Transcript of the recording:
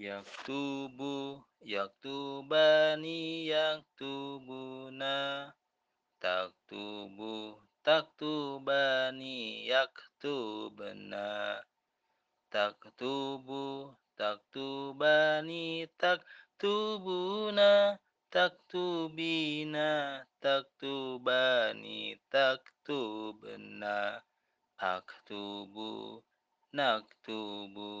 Yaktubu, yaktubani, yaktubuna. Taktubu, taktubani, yaktubna. Taktubu, taktubani, taktubuna. Taktubina, taktubani, taktubna. Aktubu, naktubu.